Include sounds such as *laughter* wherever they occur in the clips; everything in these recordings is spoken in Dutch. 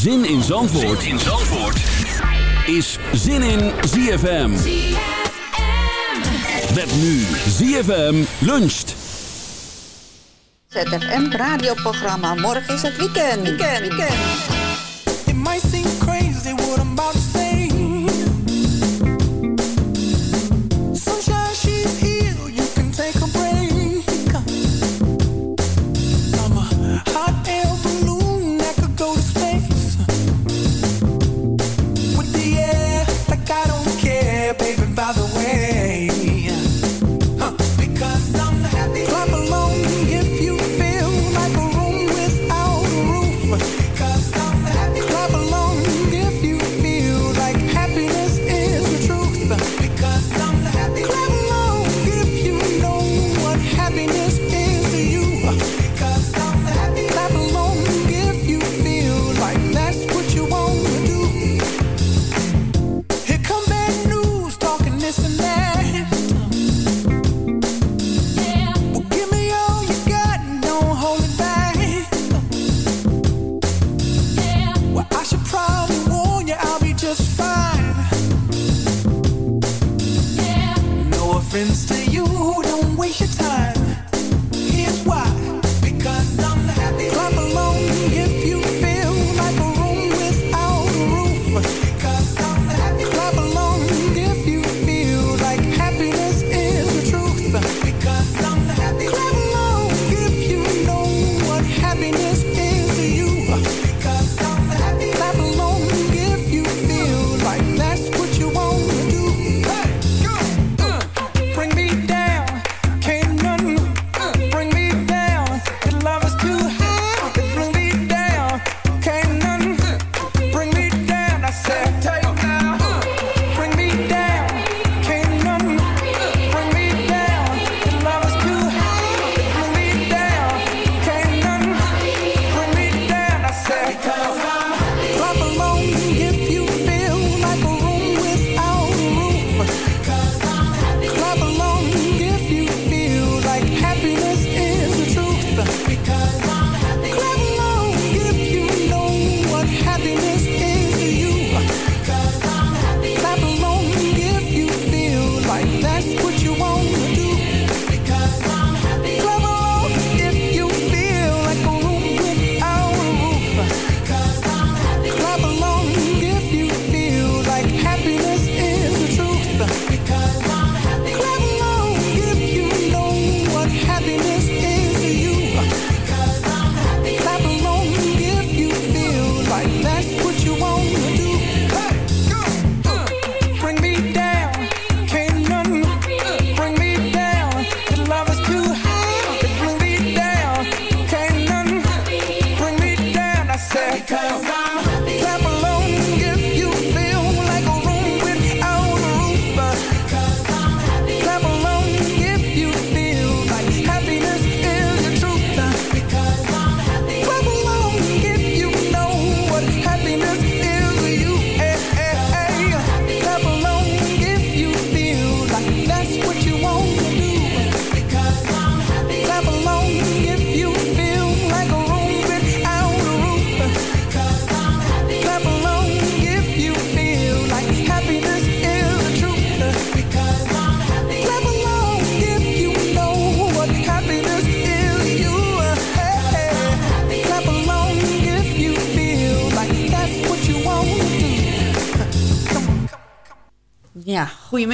Zin in Zandvoort, in Zandvoort. is Zin in ZFM. Met nu ZFM luncht. ZFM radioprogramma. Morgen is het weekend. Weekend, weekend.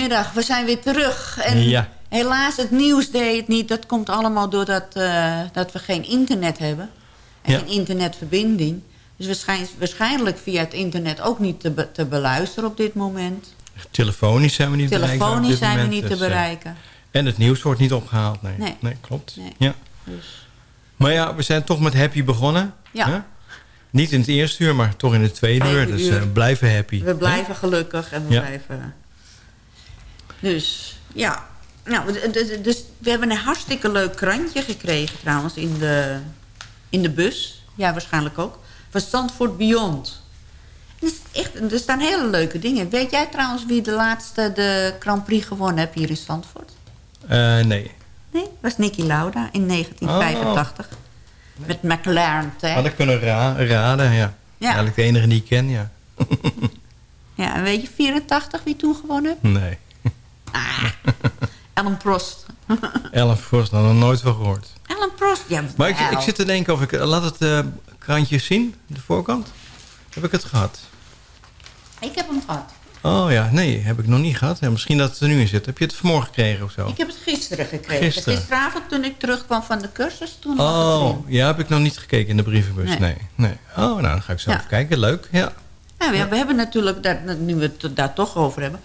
Goedemiddag. We zijn weer terug. En Ja. helaas, het nieuws deed het niet. Dat komt allemaal doordat uh, dat we geen internet hebben. En Ja. geen internetverbinding. Dus waarschijnlijk, waarschijnlijk via het internet ook niet te, be- te beluisteren op dit moment. Telefonisch zijn we niet Telefonisch dit zijn we niet te dus, eh, bereiken. En het nieuws wordt niet opgehaald, nee. Nee. klopt. Nee. Ja. Dus, Maar ja, we zijn toch met happy begonnen. Ja. hè? Niet in het eerste uur, maar toch in het tweede uur. Dus uur. eh, blijven happy. we blijven gelukkig en we Ja. blijven... Dus, ja. Nou, dus we hebben een hartstikke leuk krantje gekregen trouwens in de, in de bus. Ja, waarschijnlijk ook. Van Stanford Beyond. Is echt, er staan hele leuke dingen. Weet jij trouwens wie de laatste de Grand Prix gewonnen heeft hier in Zandvoort? Eh, nee. Nee, dat was Niki Lauda in 1985. Met McLaren Tag. Had ik kunnen ra- raden, ja. Ja. Eigenlijk de enige die ik ken, ja. *laughs* Ja, en weet je 84 wie toen gewonnen heeft? Nee. *laughs* Alan Prost. *laughs* Ellen Frost, daar nog nooit van gehoord. Alan Prost, ja. Maar ik, ik zit te denken of ik... Laat het eh, krantje zien, de voorkant. Heb ik het gehad? Ik heb hem gehad. Oh ja, nee, heb ik nog niet gehad. Ja, misschien dat het er nu in zit. Heb je het vanmorgen gekregen of zo? Ik heb het gisteren gekregen. Gisteren. Gisteravond toen ik terugkwam van de cursus, toen Oh, ja, heb ik nog niet gekeken in de brievenbus. Nee. Nee. nee. Oh, nou, dan ga ik zo Ja. even kijken. Leuk, ja. Nou ja, we hebben natuurlijk, daar, nu we het daar toch over hebben...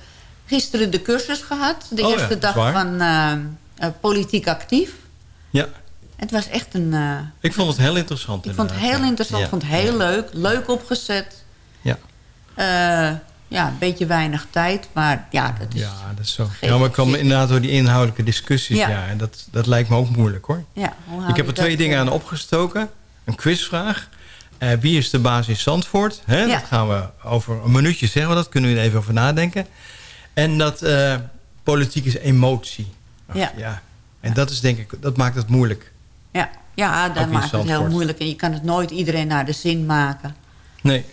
gisteren de cursus gehad. De Oh eerste dag waar. van eh, eh, politiek actief. Ja, Het was echt een... eh, ik vond het heel interessant. ik vond het heel interessant, Ja. vond het heel leuk. Leuk opgezet. Ja. Ja, een beetje weinig tijd, maar ja, dat is... Ja, dat is zo. Ja, maar ik kwam inderdaad door die inhoudelijke discussies. Ja. Ja. en dat, dat lijkt me ook moeilijk hoor. Ja, Ik heb er twee dingen aan opgestoken. Een quizvraag. Wie is de baas in Zandvoort? Hè? Ja. Dat gaan we over een minuutje zeggen. Dat kunnen we even over nadenken. En dat eh, politiek is emotie. Ach, Ja. En dat is denk ik, dat maakt het moeilijk. Ja, ja dat maakt het heel moeilijk. En je kan het nooit iedereen naar de zin maken. Nee.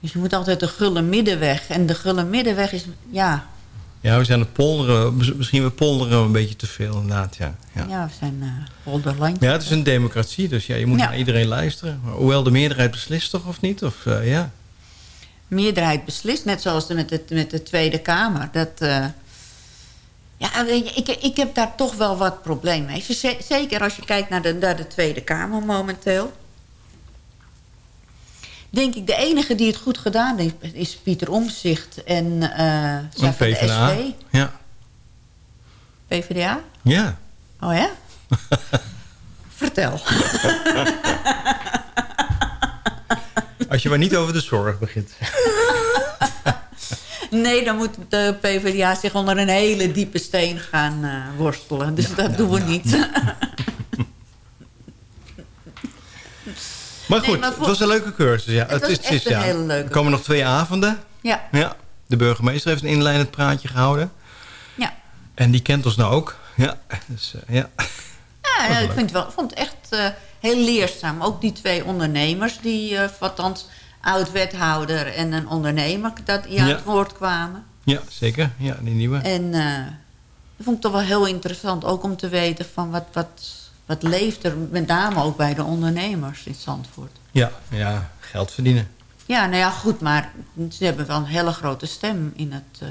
Dus je moet altijd de gulle middenweg. En de gulle middenweg is, ja, Ja, we zijn het polderen. Mis- Misschien we polderen een beetje te veel inderdaad. Ja. Ja. ja. we zijn uh, polderlandje. Ja, het is een democratie, dus ja, je moet Ja. naar iedereen luisteren. Hoewel de meerderheid beslist toch, of niet? Of, eh, ja. Meerderheid beslist, net zoals met de, met de Tweede Kamer. Dat, eh, ja, ik, ik heb daar toch wel wat probleem mee. Zeker als je kijkt naar de, naar de Tweede Kamer momenteel. Denk ik, de enige die het goed gedaan heeft, is Pieter Omzicht en zijn van de PvdA. SP. Ja. PvdA? ja. Oh ja? *laughs* Vertel. *laughs* Als je maar niet over de zorg begint. *laughs* Nee, dan moet de PvdA zich onder een hele diepe steen gaan eh, worstelen. Dus dat doen we niet. *laughs* Maar Nee, goed, maar voor- het was een leuke cursus. Ja. Het was echt een hele leuke Er komen nog twee avonden. ja, Ja. De burgemeester heeft een inleidend praatje gehouden. ja. En die kent ons nou ook. Ja, dus, eh, ja. *laughs* ik vind het wel, vond het echt eh, heel leerzaam. Ook die twee ondernemers, die, eh althans oud-wethouder en een ondernemer... dat die aan Ja. het woord kwamen. ja, zeker. Ja, die nieuwe. En eh, dat vond ik toch wel heel interessant. Ook om te weten van wat, wat, wat leeft er met name ook bij de ondernemers in Zandvoort. Ja, ja, geld verdienen. Ja, nou ja, goed, maar ze hebben wel een hele grote stem in het... eh,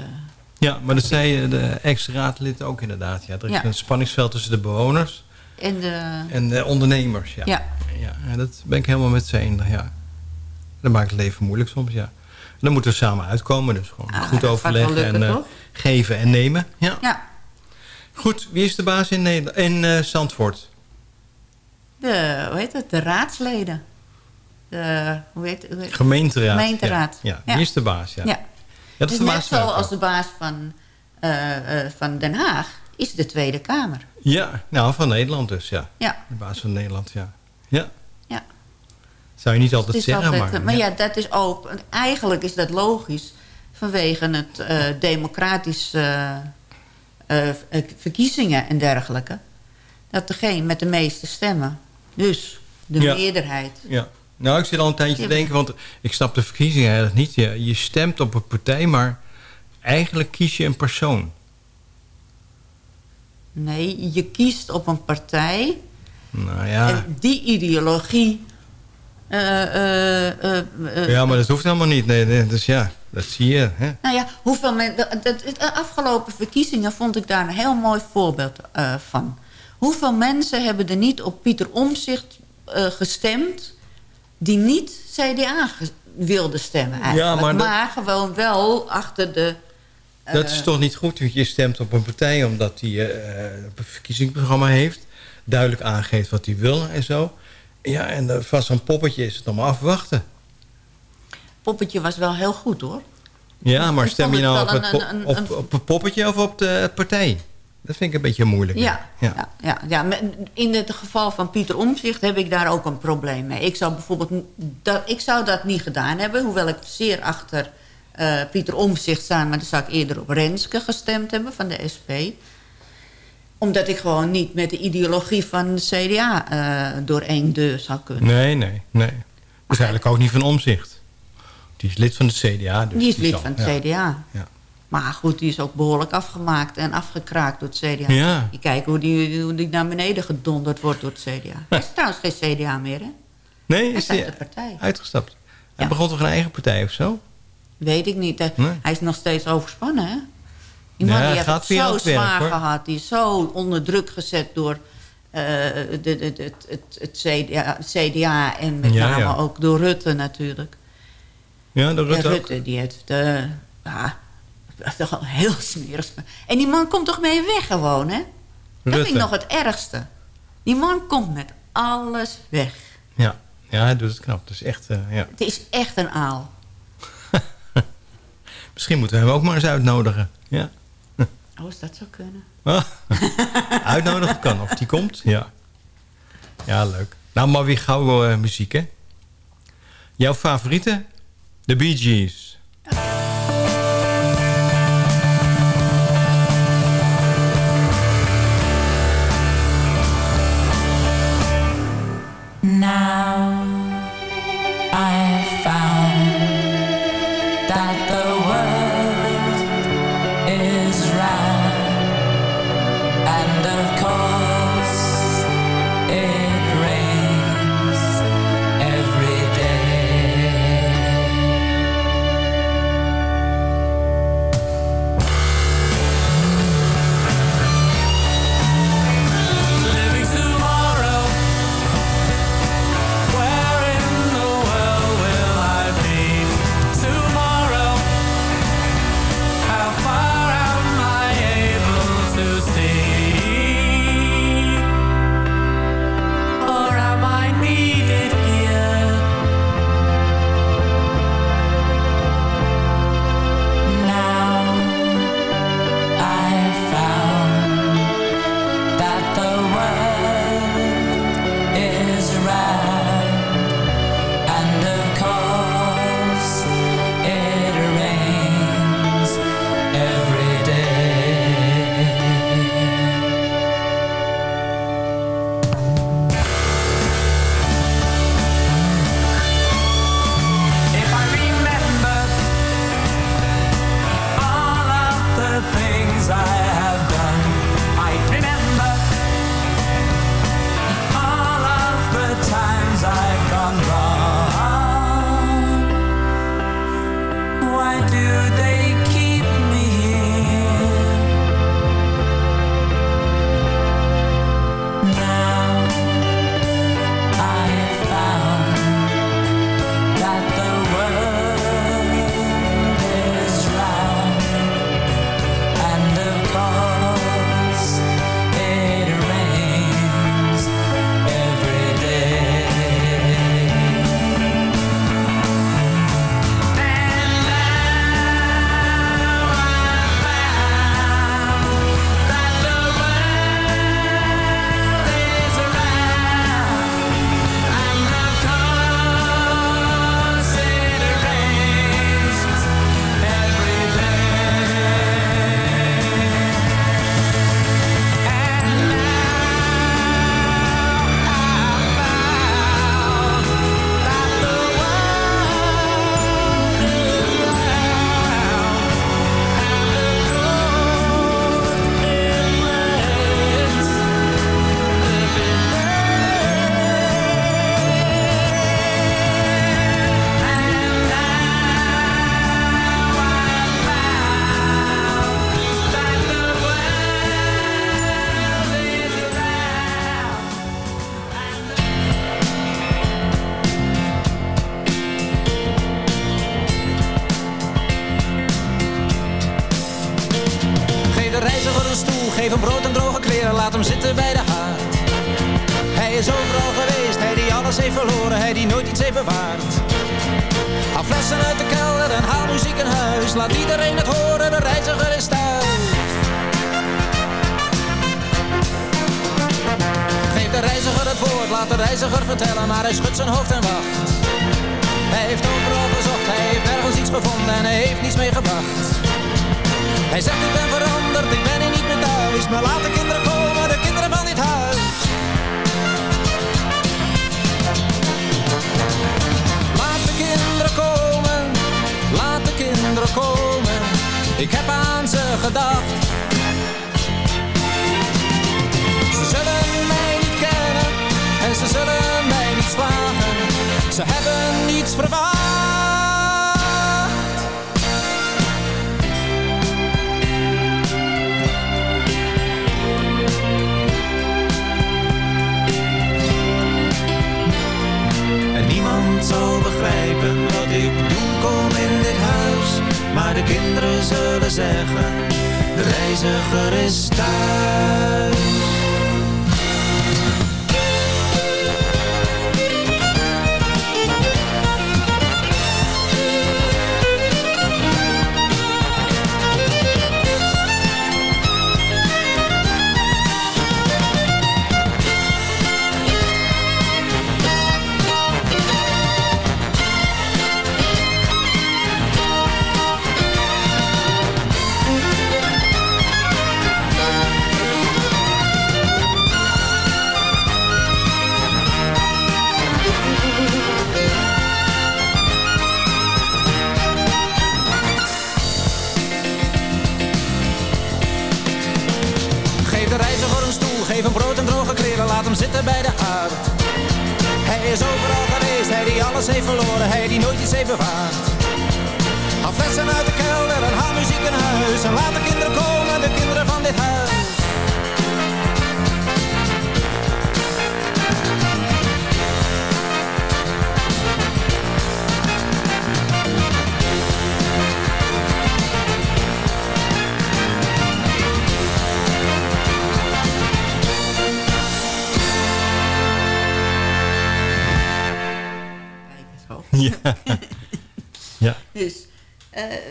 Ja, maar dat zei de ex-raadlid ook inderdaad. Ja. Er is Ja. een spanningsveld tussen de bewoners en de, en de ondernemers. Ja. Ja. Ja, dat ben ik helemaal met ze eens. Ja. Dat maakt het leven moeilijk soms, ja. En dan moeten we samen uitkomen. Dus gewoon Ah, goed overleggen lukken, en eh, geven en nemen. Ja. ja, Goed, wie is de baas in, Nederland, in eh, Zandvoort? de, hoe heet het, de raadsleden. De, hoe heet, hoe heet Gemeenteraad. Gemeenteraad. Ja, wie is de baas? Ja, Ja. dat Dus net verbaast mij ook zoals de baas van, eh, van Den Haag is de Tweede Kamer. Ja, nou, van Nederland dus, ja. Ja, De baas van Nederland, ja. Ja, ja. zou je niet altijd zeggen, altijd, maar... maar ja, dat is ook... Eigenlijk is dat logisch vanwege het eh, democratisch eh, eh, verkiezingen en dergelijke. Dat degene met de meeste stemmen, dus de Ja. meerderheid... Ja. Nou, ik zit al een tijdje te denken, want ik snap de verkiezingen eigenlijk niet. Je, je stemt op een partij, maar eigenlijk kies je een persoon. Nee, je kiest op een partij Nou ja, en die ideologie... eh, eh, eh, ja maar dat hoeft helemaal niet. Nee, nee, dus ja. dat zie je. Hè? Nou ja, hoeveel men, de, de- de afgelopen verkiezingen vond ik daar een heel mooi voorbeeld eh, van. Hoeveel mensen hebben er niet op Pieter Omzicht gestemd... die niet CDA wilden stemmen eigenlijk. maar maar, dat- gewoon wel achter de... eh, Dat is toch niet goed, want je stemt op een partij... omdat die eh, een verkiezingsprogramma heeft... duidelijk aangeeft wat hij wil en zo. Ja, en eh, van zo'n poppetje is het allemaal afwachten. Poppetje was wel heel goed, hoor. Ja, maar stem je nou op een- op, op het poppetje of op de partij? Dat vind ik een beetje moeilijk. Ja, ja. Ja, in het geval van Pieter Omzicht heb ik daar ook een probleem mee. Ik zou bijvoorbeeld dat, ik zou dat niet gedaan hebben, hoewel ik zeer achter eh, Pieter Omzicht sta, maar dan zou ik eerder op Renske gestemd hebben van de SP. Omdat ik gewoon niet met de ideologie van de CDA eh, door één deur zou kunnen. Nee, nee, nee. Is eigenlijk ook niet van omzicht. Die is lid van de CDA. Dus die is lid zal- van het ja. CDA. Ja. Maar goed, die is ook behoorlijk afgemaakt en afgekraakt door het CDA. Ja. Je kijkt hoe die, hoe die naar beneden gedonderd wordt door het CDA. Hij is trouwens geen CDA meer, hè? Nee, Hij is de partij. uitgestapt? Hij Ja. begon toch een eigen partij of zo? Weet ik niet. Hij- Nee. Hij is nog steeds overspannen, hè? Die man die heeft het zo werk, zwaar gehad. Die is zo onder druk gezet door eh, de, de, de- het, het, CDA, CDA en met name ja. ook door Rutte natuurlijk. Ja, de Rutte. Rutte, die heeft... eh ja, dat is toch wel heel smerig. En die man komt toch mee weg gewoon, hè? Dat vind ik nog het ergste. Die man komt met alles weg. Ja. ja, hij doet het knap. Is echt, eh, ja. Het is echt een aal. Misschien moeten we hem ook maar eens uitnodigen. Ja. Oh, als dat zou kunnen. Ah. *laughs* Uitnodigen kan, of die komt. Ja. Ja, leuk. Nou, maar weer gauw eh, muziek, hè? Jouw favoriete? De Bee Gees.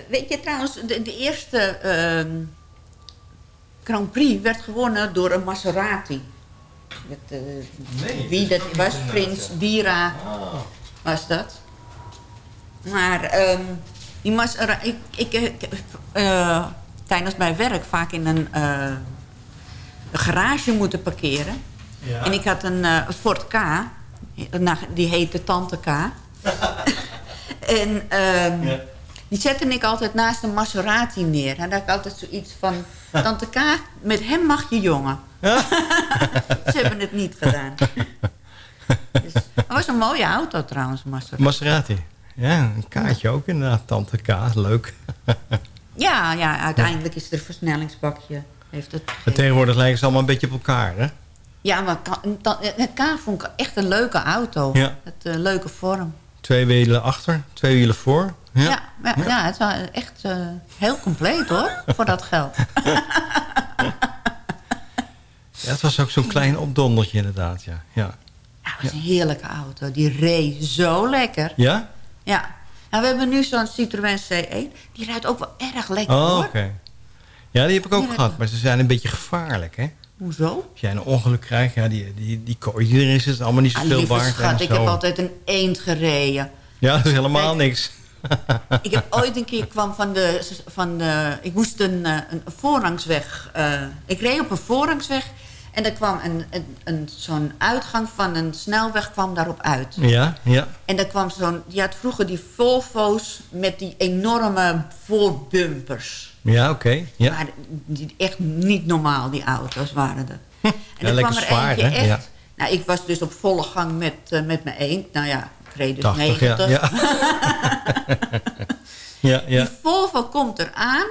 Weet je trouwens, de, de eerste ehm, Grand Prix werd gewonnen door een Maserati. Dat, eh, wie dat was, Prins Bira was dat. Maar ehm, die Maserati, ik, ik, ik heb eh, tijdens mijn werk vaak in een, eh, een garage moeten parkeren. En ik had een eh, Ford K, die heette Tante K. *laughs* En ehm, die zette ik altijd naast een Maserati neer. En daar had ik altijd zoiets van... *laughs* Tante K, met hem mag je jongen. *laughs* Ze hebben het niet gedaan. *laughs* dus, het was een mooie auto trouwens, Maserati. Maserati. Ja, een kaartje ook inderdaad. Tante K, leuk. Ja, ja, uiteindelijk is er een versnellingsbakje. Heeft het Maar tegenwoordig lijken ze allemaal een beetje op elkaar, hè? ja, maar een ta- een K vond ik echt een leuke auto. Ja. Het eh, leuke vorm. Twee wielen achter, twee wielen voor. Ja. Ja, het was echt eh, heel compleet hoor, voor dat geld. *laughs* Ja, het was ook zo'n klein opdondertje inderdaad, ja. Ja? Ja, het was een heerlijke auto. Die reed zo lekker. ja? Ja. Nou, we hebben nu zo'n Citroën C1. Die rijdt ook wel erg lekker Oh, hoor. oké. Ja, die heb ik ook gehad, maar ze zijn een beetje gevaarlijk, hè? Hoezo? Als jij een ongeluk krijgt, ja, die, die, die kooi die is allemaal niet Ah, zoveel lieve waard. schat, ik heb altijd een eend gereden. Ja, dat is helemaal niks. *laughs* Ik heb ooit een keer kwam van de... Van de ik moest een, eh, een voorrangsweg... eh, ik reed op een voorrangsweg... En er kwam een, een, een, zo'n uitgang van een snelweg kwam daarop uit. Ja, ja. En daar kwam zo'n... Je had vroeger die Volvo's met die enorme voorbumpers. Ja, oké. Ja. Maar die, echt niet normaal, die auto's waren er. *laughs* En Ja, er kwam er zwaar, eentje hè? echt... Ja. Nou, ik was dus op volle gang met, eh, met mijn eend. Nou ja, ik reed dus 80, ja. 90. Ja, *laughs* ja. ja. Die Volvo komt eraan.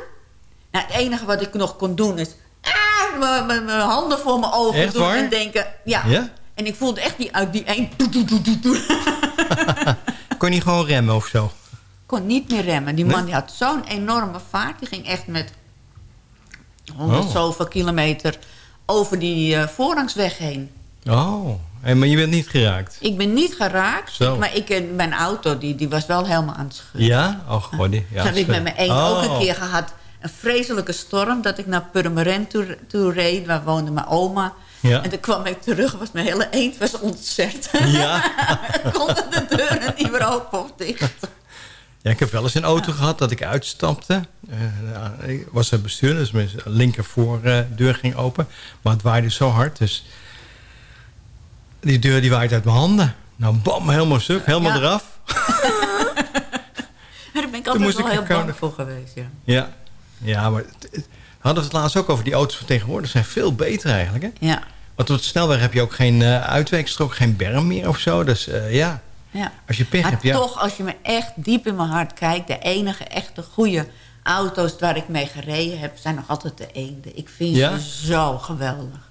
Nou, het enige wat ik nog kon doen is... ah, mijn- handen voor mijn ogen Echt doen waar? en denken... Ja. Ja? En ik voelde echt die uit die een... doe. *laughs* Kon je niet gewoon remmen of zo? kon niet meer remmen. Die Nee? man die had zo'n enorme vaart. Die ging echt met 100 Oh. zoveel kilometer over die eh, voorrangsweg heen. Oh, maar je bent niet geraakt? Ik ben niet geraakt, Zo. maar ik, eh, mijn auto die, die was wel helemaal aan het schudden. Ja? Oh, god. Ja, dat heb ik met mijn één oh. ook een keer gehad. Een vreselijke storm dat ik naar Purmerend toe, toe reed. Waar woonde mijn oma. Ja. En toen kwam ik terug, was mijn hele eend was ontzet. Ja. *laughs* Konden de deuren niet meer open of dicht. Ja, ik heb wel eens een auto gehad dat ik uitstapte. Eh, ik was er bestuur, dus mijn linker voordeur ging open. Maar het waaide zo hard, dus die deur die waait uit mijn handen. Nou, bam, helemaal stuk, helemaal Ja. eraf. *laughs* Daar ben ik altijd moest wel ik heel bang voor geweest. Ja. Ja, ja maar het- het- we hadden het laatst ook over die auto's van tegenwoordig. zijn veel beter eigenlijk, hè? Ja. Want op de snelweg heb je ook geen eh uitweekstrook, geen berm meer of zo. Dus eh, ja, Ja. als je pech Maar hebt, ja. toch, als je me echt diep in mijn hart kijkt... de enige echte goede auto's waar ik mee gereden heb... zijn nog altijd de eenden. Ik vind Ja? ze zo geweldig.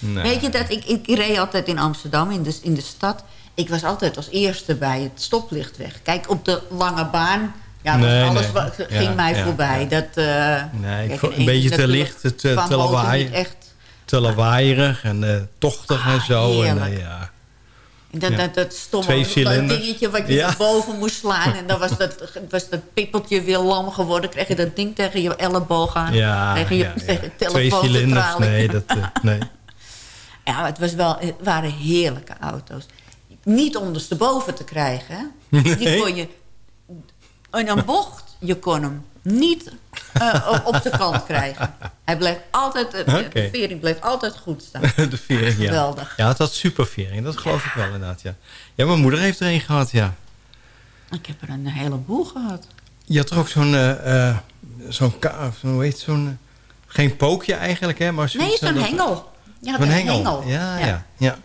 Nee. Weet je dat ik, ik reed altijd in Amsterdam, in de, in de stad. Ik was altijd als eerste bij het stoplicht weg. Kijk, op de lange baan... Ja, Nee, alles nee. ging Ja, mij ja, voorbij. ja. Dat, Nee, ik kijk, vond in een beetje te licht, kwam te auto lawaai. echt Te lawaaierig en eh, tochtig en zo. En, eh, ja. En Dat, dat, dat stomme dat dingetje wat je naar boven moest *laughs* slaan. En dan was dat, was dat pippeltje weer lam geworden. kreeg je dat ding tegen je elleboog aan. Tegen je, tegen de Twee cilinders, nee, dat, eh, nee. *laughs* Ja, het, was wel, het waren heerlijke auto's. Niet ondersteboven te krijgen. Die Nee. kon je... In een bocht, je kon hem niet eh, op- zijn kant krijgen. Hij bleef altijd... eh. De vering bleef altijd goed staan. *laughs* De vering, ja. Geweldig. Ja, het had supervering, dat geloof ik wel inderdaad, ja. Ja, mijn moeder heeft er een gehad, ja. Ik heb er een heleboel gehad. Je had er ook zo'n, eh, zo'n, zo'n, hoe heet zo'n, geen pookje eigenlijk, hè? Maar Nee, zo'n hengel. Ja, een hengel. hengel. Ja, ja, ja.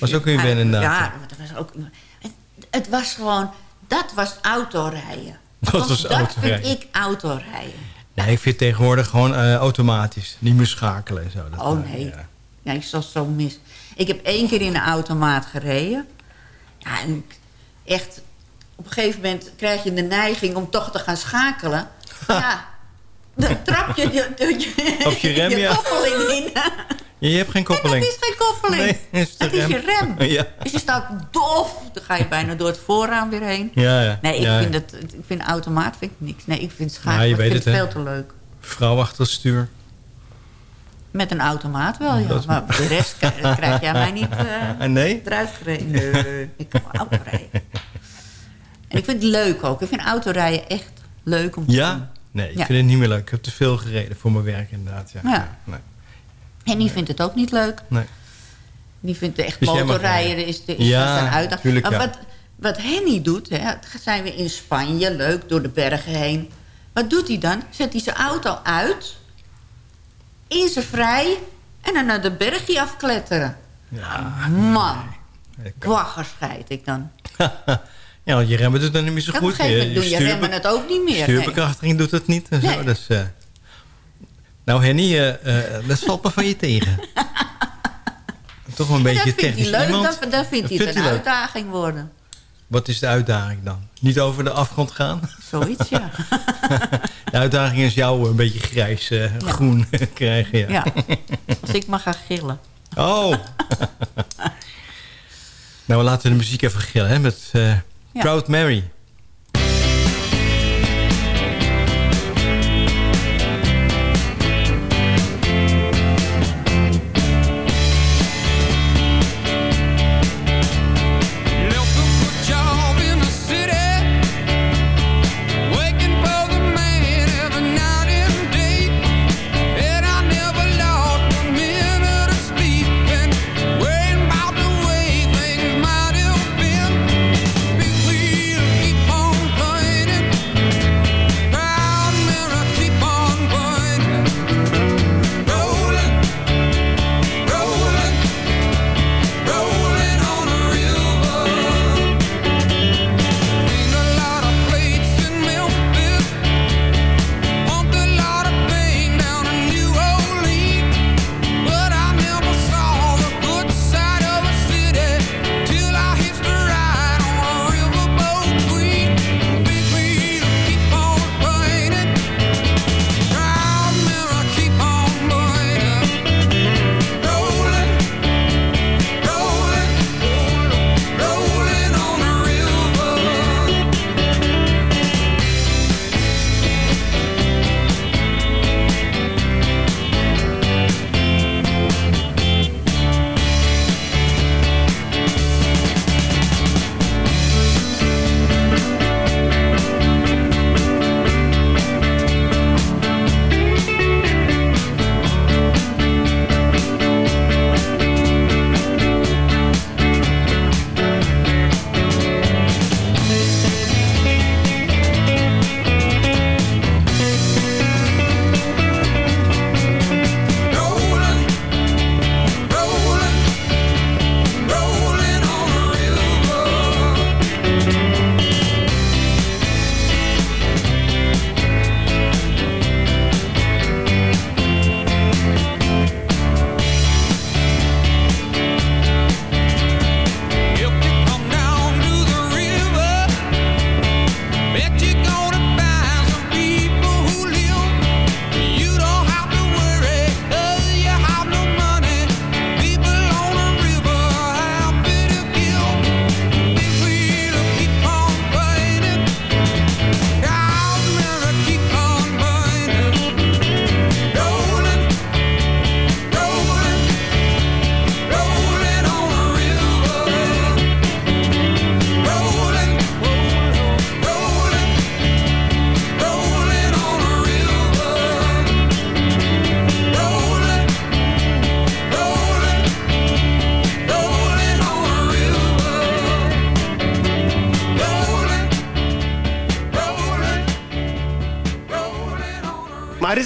Was ook weer inderdaad. Ja, dat was ook... Het, het was gewoon... Dat was autorijden. *laughs* Dat was dat autorijden. vind ik autorijden. Nee, ik vind tegenwoordig gewoon eh, automatisch. Niet meer schakelen en zo. Dat, Oh nee. ja. Ja, ik zat zo mis. Ik heb één keer in een automaat gereden. Ja, en echt... Op een gegeven moment krijg je de neiging om toch te gaan schakelen. *laughs* Ja, dan trap je je, je, Op je rem, ja. koppeling in. Je hebt geen En dat koppeling. is geen koppeling. Nee, is de het is je rem. *laughs* Ja. Dus je staat dof. Dan ga je bijna door het voorraam weer heen. Ja, ja. Nee, ik, Ja, vind ja. het, ik vind automaat vind ik niks. Nee, ik vind Ja, je weet vind het, het veel te leuk. Vrouw achter het stuur. Met een automaat wel, ja. Dat Maar de rest krijg, *laughs* dat jij mij niet eh, En nee? eruit gereden. Nee, ik kan wel autorijden. *laughs* En ik vind het leuk ook. Ik vind autorijden echt leuk om te doen. Nee, ik Ja. vind het niet meer leuk. Ik heb te veel gereden voor mijn werk inderdaad. Ja. Ja. Nee. En die vindt het ook niet leuk. nee. Die vindt de echt Dus motorrijden rijden. is, de, is Ja, dat een uitdaging. tuurlijk, Maar wat, wat Henny doet, hè, zijn we in Spanje, leuk, door de bergen heen. Wat doet hij dan? Zet hij zijn auto uit, in zijn vrij... en dan naar de bergje afkletteren. Ja. Man, wagger scheid ik dan. *laughs* ja, je remmen doet dan niet meer zo Op een goed. gegeven moment doen je remmen het ook niet meer. nee. Stuurbekrachtiging doet het niet. En zo, dus, eh. Nou, Henny, eh, dat valt me van je tegen. *laughs* Toch een beetje dat vindt technisch hij leuk, dan, dan vindt hij Dat het een uitdaging worden. Wat is de uitdaging dan? Niet over de afgrond gaan? Zoiets, ja. *laughs* De uitdaging is jou een beetje grijs, groen *laughs* krijgen. Ja. ja. Als ik maar ga gillen. Oh! nou, we laten de muziek even gillen hè, met. Proud Mary.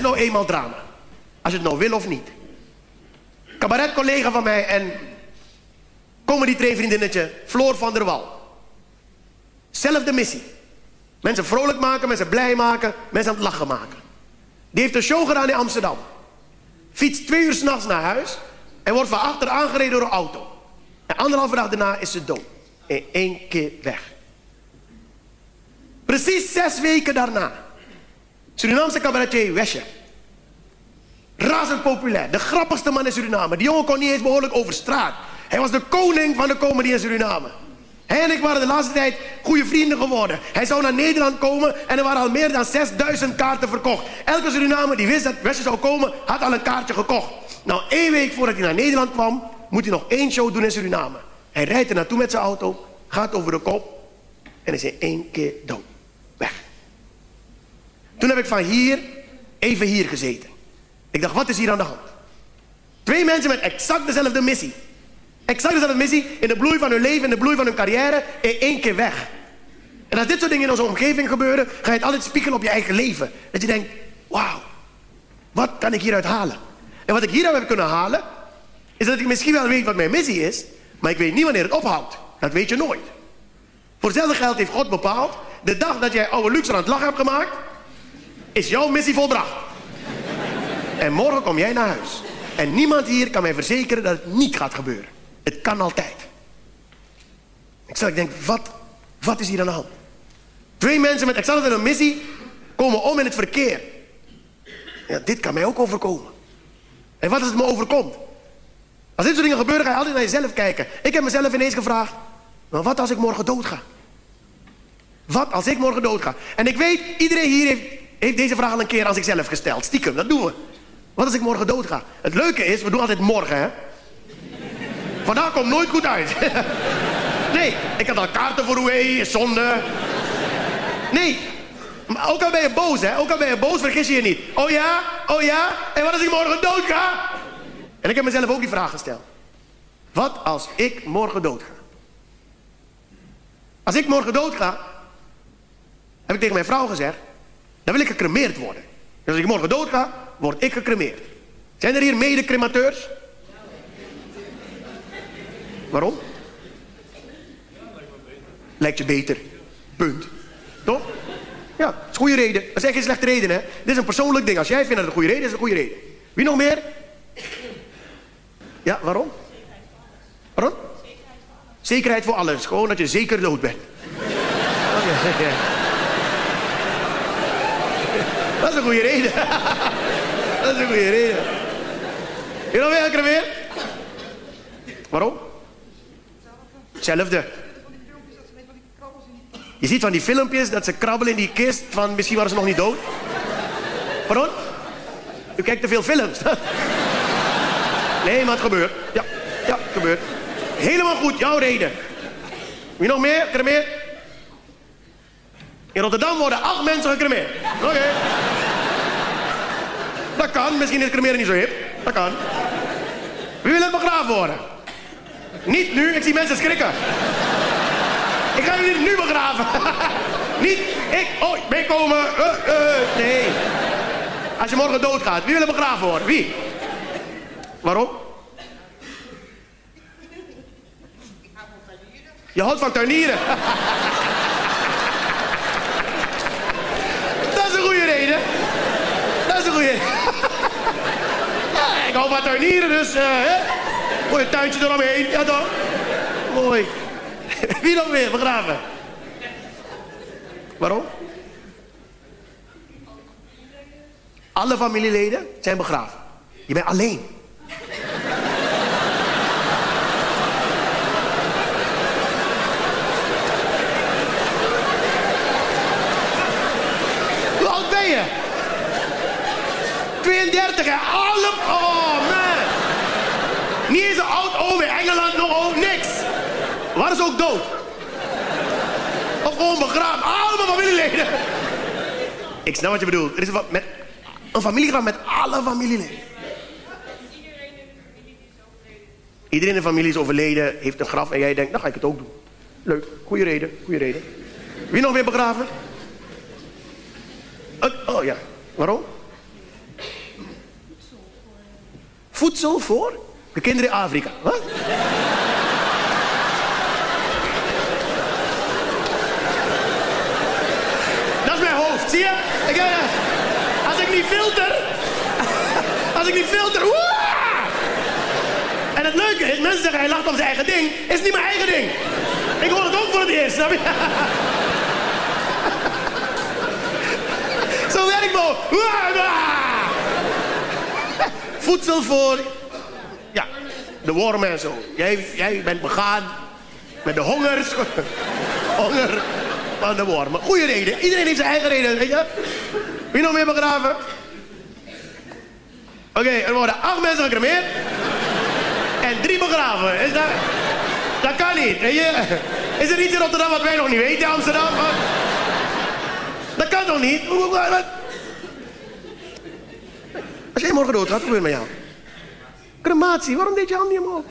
Nou eenmaal drama. Als je het nou wil of niet. Cabaret-collega van mij en comedy-trainvriendinnetje Floor van der Wal. Zelfde missie. Mensen vrolijk maken, mensen blij maken, mensen aan het lachen maken. Die heeft een show gedaan in Amsterdam. Fietst twee uur s'nachts naar huis en wordt van achter aangereden door een auto. En anderhalve dag daarna is ze dood. In één keer weg. Precies zes weken daarna. Surinaamse cabaretier Wesje. Razend populair. De grappigste man in Suriname. Die jongen kon niet eens behoorlijk over straat. Hij was de koning van de comedy in Suriname. Hij en ik waren de laatste tijd goede vrienden geworden. Hij zou naar Nederland komen en er waren al meer dan 6000 kaarten verkocht. Elke Surinamer die wist dat Wesje zou komen, had al een kaartje gekocht. Nou, één week voordat hij naar Nederland kwam, moet hij nog één show doen in Suriname. Hij rijdt er naartoe met zijn auto, gaat over de kop en is in één keer dood. Toen heb ik van hier even hier gezeten. Ik dacht, wat is hier aan de hand? Twee mensen met exact dezelfde missie. Exact dezelfde missie in de bloei van hun leven, in de bloei van hun carrière, in één keer weg. En als dit soort dingen in onze omgeving gebeuren, ga je het altijd spiegelen op je eigen leven. Dat je denkt, wauw, wat kan ik hieruit halen? En wat ik hieruit heb kunnen halen, is dat ik misschien wel weet wat mijn missie is, maar ik weet niet wanneer het ophoudt. Dat weet je nooit. Voor hetzelfde geld heeft God bepaald, de dag dat jij oude luxe aan het lachen hebt gemaakt, is jouw missie volbracht. En morgen kom jij naar huis. En niemand hier kan mij verzekeren dat het niet gaat gebeuren. Het kan altijd. Ik zeg, ik denk, wat, wat is hier aan de hand? Twee mensen met exact een missie komen om in het verkeer. Ja, dit kan mij ook overkomen. En wat als het me overkomt? Als dit soort dingen gebeuren, ga je altijd naar jezelf kijken. Ik heb mezelf ineens gevraagd, maar wat als ik morgen dood ga? Wat als ik morgen dood ga? En ik weet, iedereen hier heeft, heeft deze vraag al een keer aan zichzelf gesteld. Stiekem, dat doen we. Wat als ik morgen dood ga? Het leuke is, we doen altijd morgen, hè? Vandaag komt nooit goed uit. *laughs* nee, ik had al kaarten voor Roué, zonde. Nee, maar ook al ben je boos, hè? Ook al ben je boos, vergis je je niet. Oh ja? Oh ja? En wat als ik morgen dood ga? En ik heb mezelf ook die vraag gesteld. Wat als ik morgen dood ga? Als ik morgen dood ga, heb ik tegen mijn vrouw gezegd, dan wil ik gecremeerd worden. Dus als ik morgen dood ga, word ik gecremeerd. Zijn er hier mede-cremateurs? Waarom? Lijkt je beter. Punt. Toch? Ja, dat is een goede reden. Dat is echt geen slechte reden, hè? Dit is een persoonlijk ding. Als jij vindt dat het een goede reden is, is het een goede reden. Wie nog meer? Ja, waarom? Waarom? Zekerheid voor alles. Gewoon dat je zeker dood bent. *laughs* Ja. Dat is een goede reden. Dat is een goede reden. Je nog meer gecremeerd? Waarom? Hetzelfde. Je ziet van die filmpjes dat ze krabbelen in die kist van misschien waren ze nog niet dood. Pardon? U kijkt te veel films. nee, maar het gebeurt. Ja, ja, het gebeurt. Helemaal goed, jouw reden. Wie nog meer? Cremeer? In Rotterdam worden acht mensen gecremeerd. Oké. Dat kan. Misschien is cremeren niet zo hip. Dat kan. Wie wil het begraven worden? Niet nu. Ik zie mensen schrikken. Ik ga jullie nu begraven. *laughs* niet ik. Oh, meekomen. Uh, uh, nee. Als je morgen doodgaat. Wie wil begraven worden? Wie? Waarom? Je houdt van tuinieren. *laughs* Dat is een goede reden. Ja, ik hou van tuinieren, dus... eh hè? Een tuintje eromheen. Ja toch? Mooi. *laughs* Wie nog meer begraven? Waarom? Alle familieleden zijn begraven. Je bent alleen. Hoe oud ben je? 32 en alle... Oh man. Niet eens een oud in Engeland, nog oom, niks. Waar is ook dood? Of gewoon begraven. Allemaal familieleden. Ik snap wat je bedoelt. Er is fa- met, een familiegraf met alle familieleden. Iedereen in de familie is overleden, heeft een graf en jij denkt, nou ga ik het ook doen. Leuk, goede reden, goede reden. Wie nog weer begraven? Oh ja, waarom? Voedsel voor de kinderen in Afrika. Wat? Dat is mijn hoofd, zie je? Eh, als ik niet filter... Als ik niet filter... En het leuke is, mensen zeggen hij lacht om zijn eigen ding. Is niet mijn eigen ding. Ik hoor het ook voor het eerst, snap je? Zo werkt woeah! Voedsel voor... Ja, de wormen en zo. Jij, jij bent begaan met de hongers. *laughs* Honger van de wormen. Goeie reden. Iedereen heeft zijn eigen reden, weet je? Wie nog meer begraven? Oké, er worden acht mensen gecremeerd. En drie begraven. Is dat... Dat kan niet? Is er iets in Rotterdam wat wij nog niet weten, Amsterdam? Dat kan toch niet? Als jij morgen doodgaat, wat gebeurt met jou? Crematie, waarom deed je hand niet omhoog?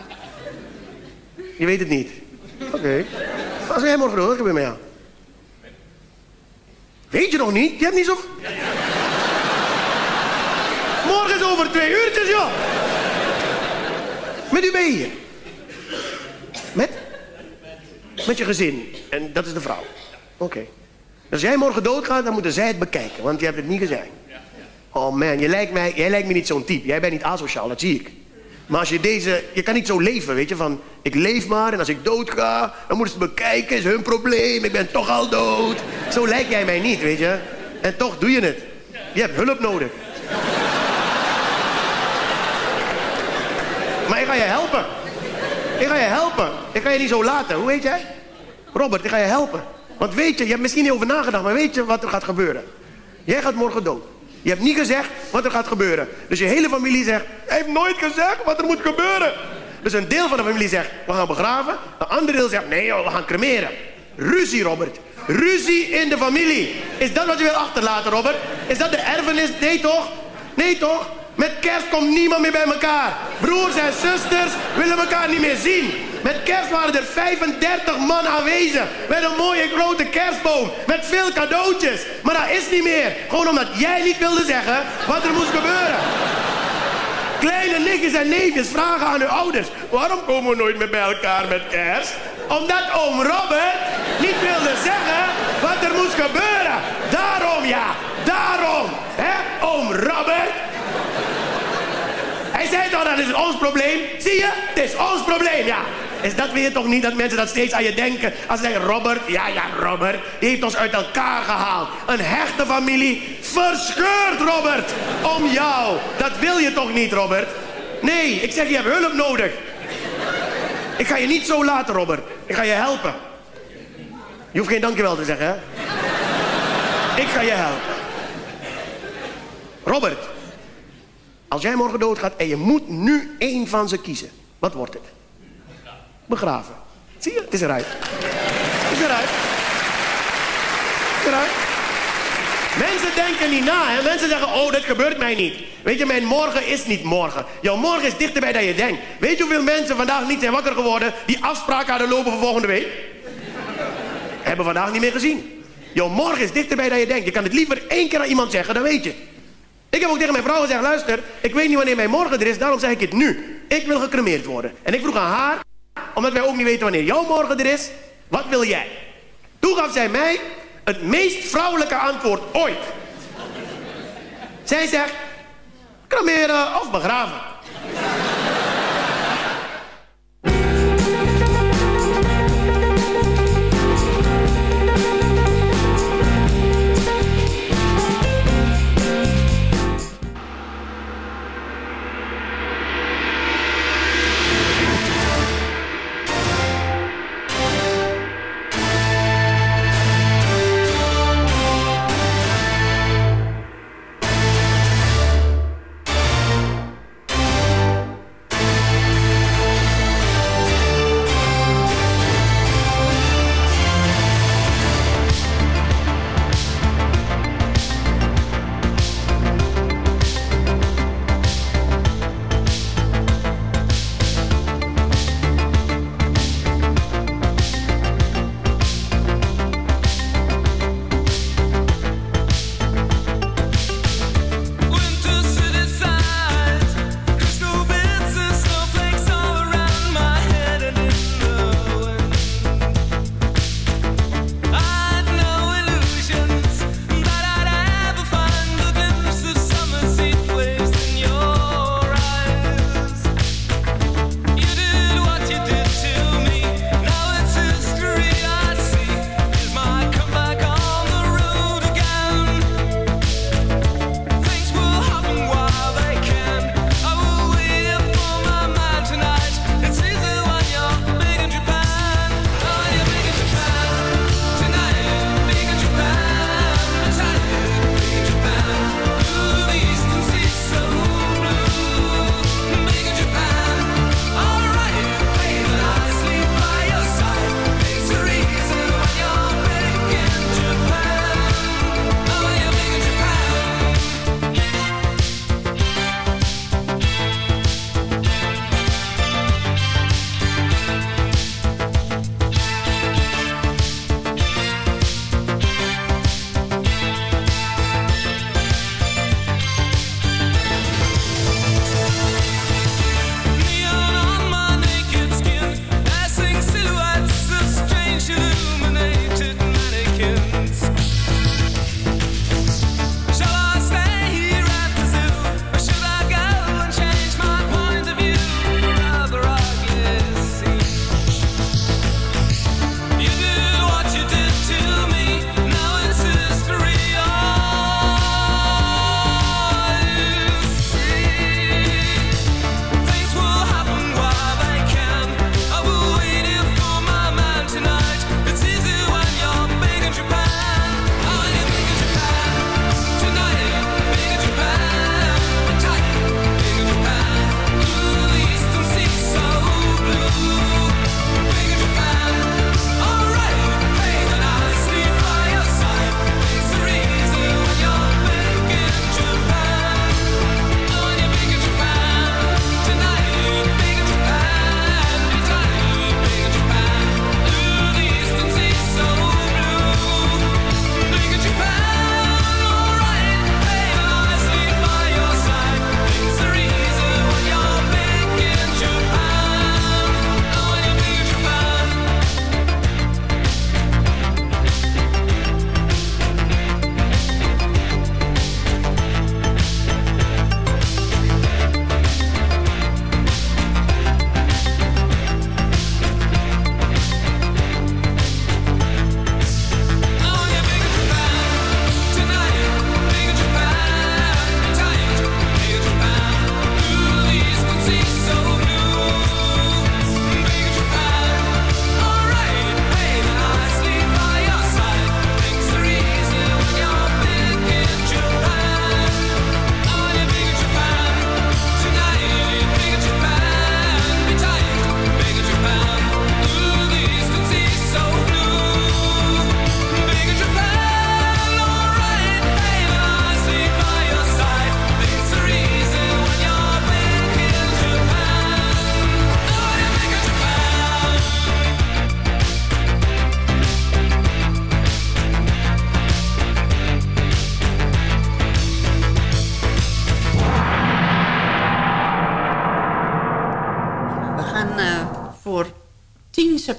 Je weet het niet. Oké. Als jij morgen dood, wat gebeurt met jou? Weet je nog niet? Je hebt niet zo... Morgen is over twee uurtjes, joh. Met wie ben je? Met? Met je gezin. En dat is de vrouw. Oké. Als jij morgen doodgaat, dan moeten zij het bekijken. Want je hebt het niet gezegd. Oh man, je lijkt, mij, jij lijkt me niet zo'n type. Jij bent niet asociaal, dat zie ik. Maar als je deze... Je kan niet zo leven, weet je. Van, ik leef maar en als ik dood ga... dan moeten ze het bekijken, is hun probleem. Ik ben toch al dood. Zo lijkt jij mij niet, weet je. En toch doe je het. Je hebt hulp nodig. Maar ik ga je helpen. Ik ga je helpen. Ik ga je niet zo laten. Hoe heet jij? Robert, ik ga je helpen. Want weet je, je hebt misschien niet over nagedacht, maar weet je wat er gaat gebeuren? Jij gaat morgen dood. Je hebt niet gezegd wat er gaat gebeuren. Dus je hele familie zegt, hij heeft nooit gezegd wat er moet gebeuren. Dus een deel van de familie zegt, we gaan begraven. Een ander deel zegt, nee we gaan cremeren. Ruzie, Robert. Ruzie in de familie. Is dat wat je wil achterlaten, Robert? Is dat de erfenis? Nee toch? Nee toch? Met kerst komt niemand meer bij elkaar. Broers en zusters willen elkaar niet meer zien. Met kerst waren er 35 man aanwezig. Met een mooie grote kerstboom. Met veel cadeautjes. Maar dat is niet meer. Gewoon omdat jij niet wilde zeggen wat er moest gebeuren. Kleine nichtjes en neefjes vragen aan hun ouders... waarom komen we nooit meer bij elkaar met kerst? Omdat oom Robert niet wilde zeggen wat er moest gebeuren. Daarom ja, daarom. Hè, oom Robert? Hij zei toch, dat is ons probleem. Zie je, het is ons probleem, ja. Is dat weer toch niet dat mensen dat steeds aan je denken? Als ze zeggen, Robert, ja, ja, Robert, die heeft ons uit elkaar gehaald. Een hechte familie verscheurd, Robert. Om jou. Dat wil je toch niet, Robert? Nee, ik zeg, je hebt hulp nodig. Ik ga je niet zo laten, Robert. Ik ga je helpen. Je hoeft geen dankjewel te zeggen, hè? Ik ga je helpen. Robert, als jij morgen doodgaat en je moet nu één van ze kiezen. Wat wordt het? Begraven. Zie je? Het is eruit. Het is eruit. Het is eruit. Mensen denken niet na. Hè? Mensen zeggen, oh, dat gebeurt mij niet. Weet je, mijn morgen is niet morgen. Jouw morgen is dichterbij dan je denkt. Weet je hoeveel mensen vandaag niet zijn wakker geworden... die afspraken hadden lopen voor volgende week? *laughs* Hebben vandaag niet meer gezien. Jouw morgen is dichterbij dan je denkt. Je kan het liever één keer aan iemand zeggen, dan weet je. Ik heb ook tegen mijn vrouw gezegd, luister, ik weet niet wanneer mijn morgen er is, daarom zeg ik het nu. Ik wil gecremeerd worden. En ik vroeg aan haar, omdat wij ook niet weten wanneer jouw morgen er is, wat wil jij? Toen gaf zij mij het meest vrouwelijke antwoord ooit. Zij zegt, cremeren of begraven.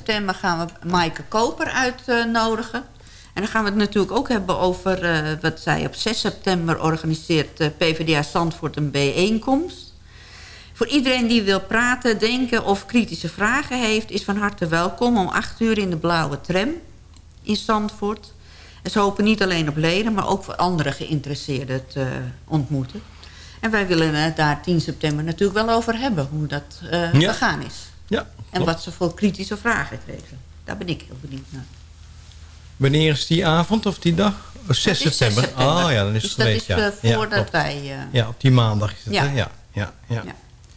September gaan we Maaike Koper uitnodigen. En dan gaan we het natuurlijk ook hebben over eh, wat zij op 6 september organiseert... eh, PvdA Zandvoort een bijeenkomst. Voor iedereen die wil praten, denken of kritische vragen heeft... is van harte welkom om 8 uur in de blauwe tram in Zandvoort. En ze hopen niet alleen op leden, maar ook voor andere geïnteresseerden te ontmoeten. En wij willen het daar 10 september natuurlijk wel over hebben... hoe dat eh Ja. gegaan is. Ja, En wat ze voor kritische vragen kregen. Daar ben ik heel benieuwd naar. Wanneer is die avond of die dag? Oh, 6 Dat is 6 september. september. Oh ja, dan is dus het dat geweest. is ja. eh, Ja, voordat wij... eh, Ja, op die maandag is het. Ja. Ja, ja, ja,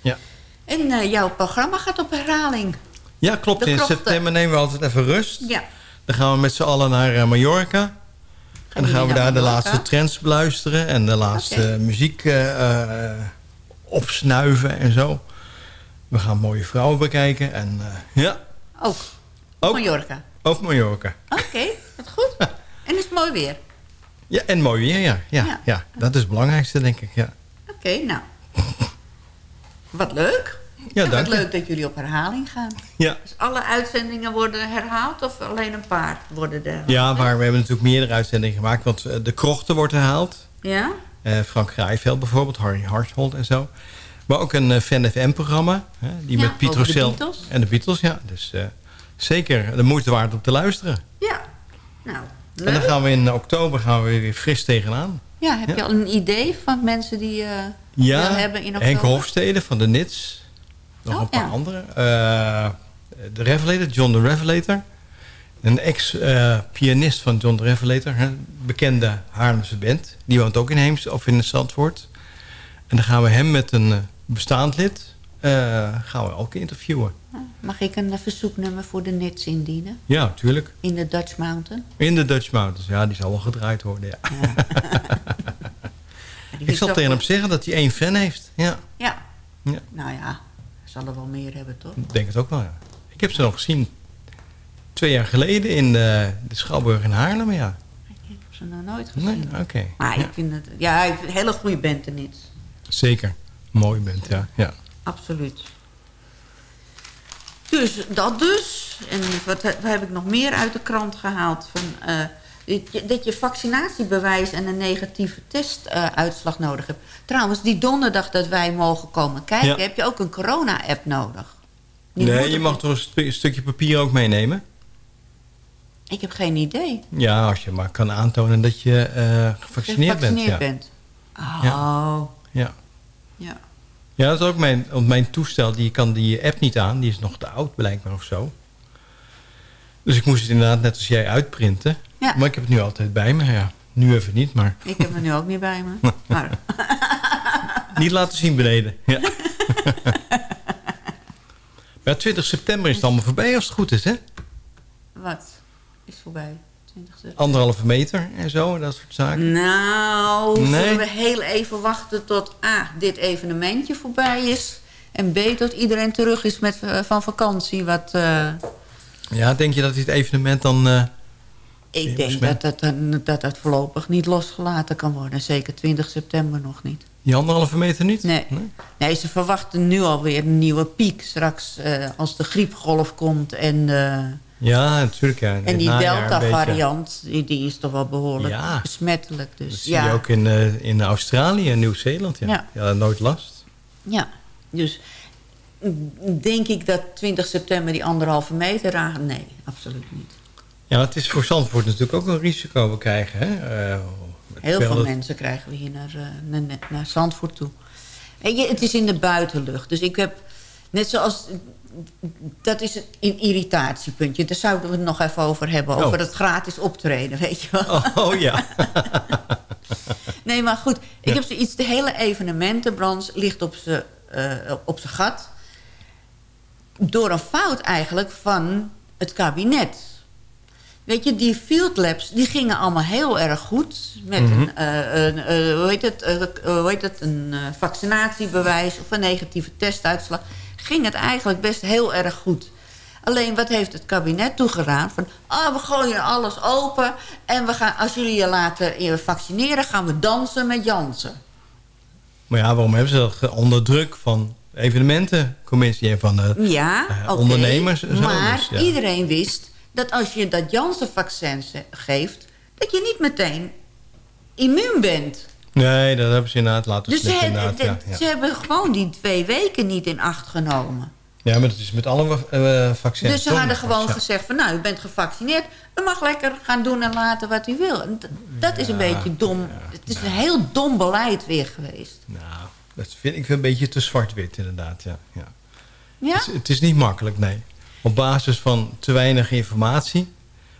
ja. En eh, jouw programma gaat op herhaling. Ja, klopt. De In krochten. september nemen we altijd even rust. Ja. Dan gaan we met z'n allen naar eh, Mallorca. En dan gaan we daar de laatste trends beluisteren. En de laatste muziek opsnuiven en zo. We gaan mooie vrouwen bekijken. En eh, ja, Ook. Ook. Mallorca. ook Mallorca. Oké, wat goed. En is het mooi weer. Ja, en mooi weer, ja. Ja, Ja. ja. dat is het belangrijkste, denk ik. Ja, Oké, nou. Wat leuk. ja en dank wat leuk dat jullie op herhaling gaan. Ja. Dus alle uitzendingen worden herhaald of alleen een paar worden er ja, maar we hebben natuurlijk meerdere uitzendingen gemaakt. Want eh, De Krochten wordt herhaald. Ja? Eh, Frank Grijveld bijvoorbeeld, Harry Harthold en zo. Maar ook een eh, Fan FM-programma. Die Ja, met Piet Rossel en de Beatles, ja. Dus eh, zeker de moeite waard om te luisteren. Ja. Nou, En dan gaan we in oktober gaan we weer fris tegenaan. Ja, heb Ja. je al een idee van mensen die Ja, wil hebben in oktober? Henk Hofstede van de Nits. Nog Oh, een paar ja. andere. Eh, de Revelator, John de Revelator. Een ex-pianist van John de Revelator. Hè, bekende Haarlemse band. Die woont ook in Heems of in Zandvoort. En dan gaan we hem met een bestaand lid... eh, gaan we ook interviewen. Mag ik een eh, verzoeknummer voor de Nits indienen? Ja, natuurlijk. In de Dutch Mountain? In de Dutch Mountains. Ja, die zal wel gedraaid worden, ja. *laughs* Ik zal tegen hem zeggen dat hij één fan heeft. Ja, Ja. Ja. Nou ja, hij zal er wel meer hebben, toch? ik denk het ook wel, ja. Ik heb ze nog gezien twee jaar geleden in de, de Schouwburg in Haarlem, ja. Ik heb ze nog nooit gezien. Nee, oké. Maar Ja. ik vind het... Ja, een hele goede band, de Nits. Zeker. Mooi bent, ja. ja. Absoluut. Dus dat dus. En wat, wat heb ik nog meer uit de krant gehaald? Van, eh, dat je- vaccinatiebewijs en een negatieve testuitslag nodig hebt. Trouwens, die donderdag dat wij mogen komen kijken... Ja. heb je ook een corona-app nodig. Die Nee, je op- mag toch een stu- stukje papier ook meenemen? Ik heb geen idee. Ja, als je maar kan aantonen dat je eh, gevaccineerd, bent. Ja. bent. Oh, Ja. ja. Ja, dat is ook mijn, want mijn toestel. Die kan die app niet aan. Die is nog te oud, blijkbaar of zo. Dus ik moest het inderdaad net als jij uitprinten. Ja. Maar ik heb het nu altijd bij me. Ja. Nu even niet, maar Ik heb hem nu ook niet bij me. *laughs* Maar niet laten zien beneden. Ja. *laughs* maar 20 september is het allemaal voorbij als het goed is, hè? wat is voorbij? 20 september. Anderhalve meter en zo, en dat soort zaken. Nou, Nee. zullen we heel even wachten tot A, dit evenementje voorbij is... en B, tot iedereen terug is met, eh, van vakantie. Wat, eh, Ja, denk je dat dit evenement dan... eh, ik denk dat dat, dat dat voorlopig niet losgelaten kan worden. Zeker 20 september nog niet. die anderhalve meter niet? Nee. Nee, ze verwachten nu alweer een nieuwe piek. Straks als de griepgolf komt en, Ja, natuurlijk. Ja. En die. Delta-variant... Die, is toch wel behoorlijk Ja. besmettelijk. Dus, Dat zie ja. je ook in, eh, in Australië en Nieuw-Zeeland. Ja. Ja. Ja. nooit last. Ja, dus denk ik dat 20 september die anderhalve meter aan... Nee, absoluut niet. Ja, het is voor Zandvoort natuurlijk ook een risico we krijgen. Hè? Eh, Heel veel mensen krijgen we hier naar, eh, naar, naar Zandvoort toe. Weet je, het is in de buitenlucht. Dus ik heb, net zoals... Dat is een irritatiepuntje. Daar zouden we het nog even over hebben. Oh. Over het gratis optreden, weet je wel. Oh, oh ja. *laughs* Nee, maar goed. Ik Ja. heb zoiets, de hele evenementenbranche ligt op zijn eh, op zijn gat. Door een fout eigenlijk van het kabinet. Weet je, die field labs die gingen allemaal heel erg goed. Met een, eh, een, eh, hoe heet het, eh, hoe heet het, een eh, vaccinatiebewijs of een negatieve testuitslag. Ging het eigenlijk best heel erg goed. Alleen wat heeft het kabinet toegedaan? Van, ah, we gooien alles open. En we gaan, als jullie je laten eh, vaccineren, gaan we dansen met Jansen. Maar ja, waarom hebben ze dat? Onder druk van evenementencommissie en van de Ja, eh, ondernemers. zo. Maar Dus, ja. iedereen wist dat als je dat Janssen-vaccin ze- geeft... dat je niet meteen immuun bent. Nee, dat hebben ze inderdaad laten Dus ze, hebben- inderdaad, ja, ze ja. hebben gewoon die twee weken niet in acht genomen. ja, maar dat is met alle eh, vaccins. dus ze hadden gewoon gezegd van... nou, u bent gevaccineerd, u mag lekker gaan doen en laten wat u wil. En dat is een beetje dom. Het is een heel dom beleid weer geweest. Nou, dat vind ik een beetje te zwart-wit inderdaad, ja. ja. Ja? Het, is, het is niet makkelijk, nee. Op basis van te weinig informatie,